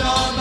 John.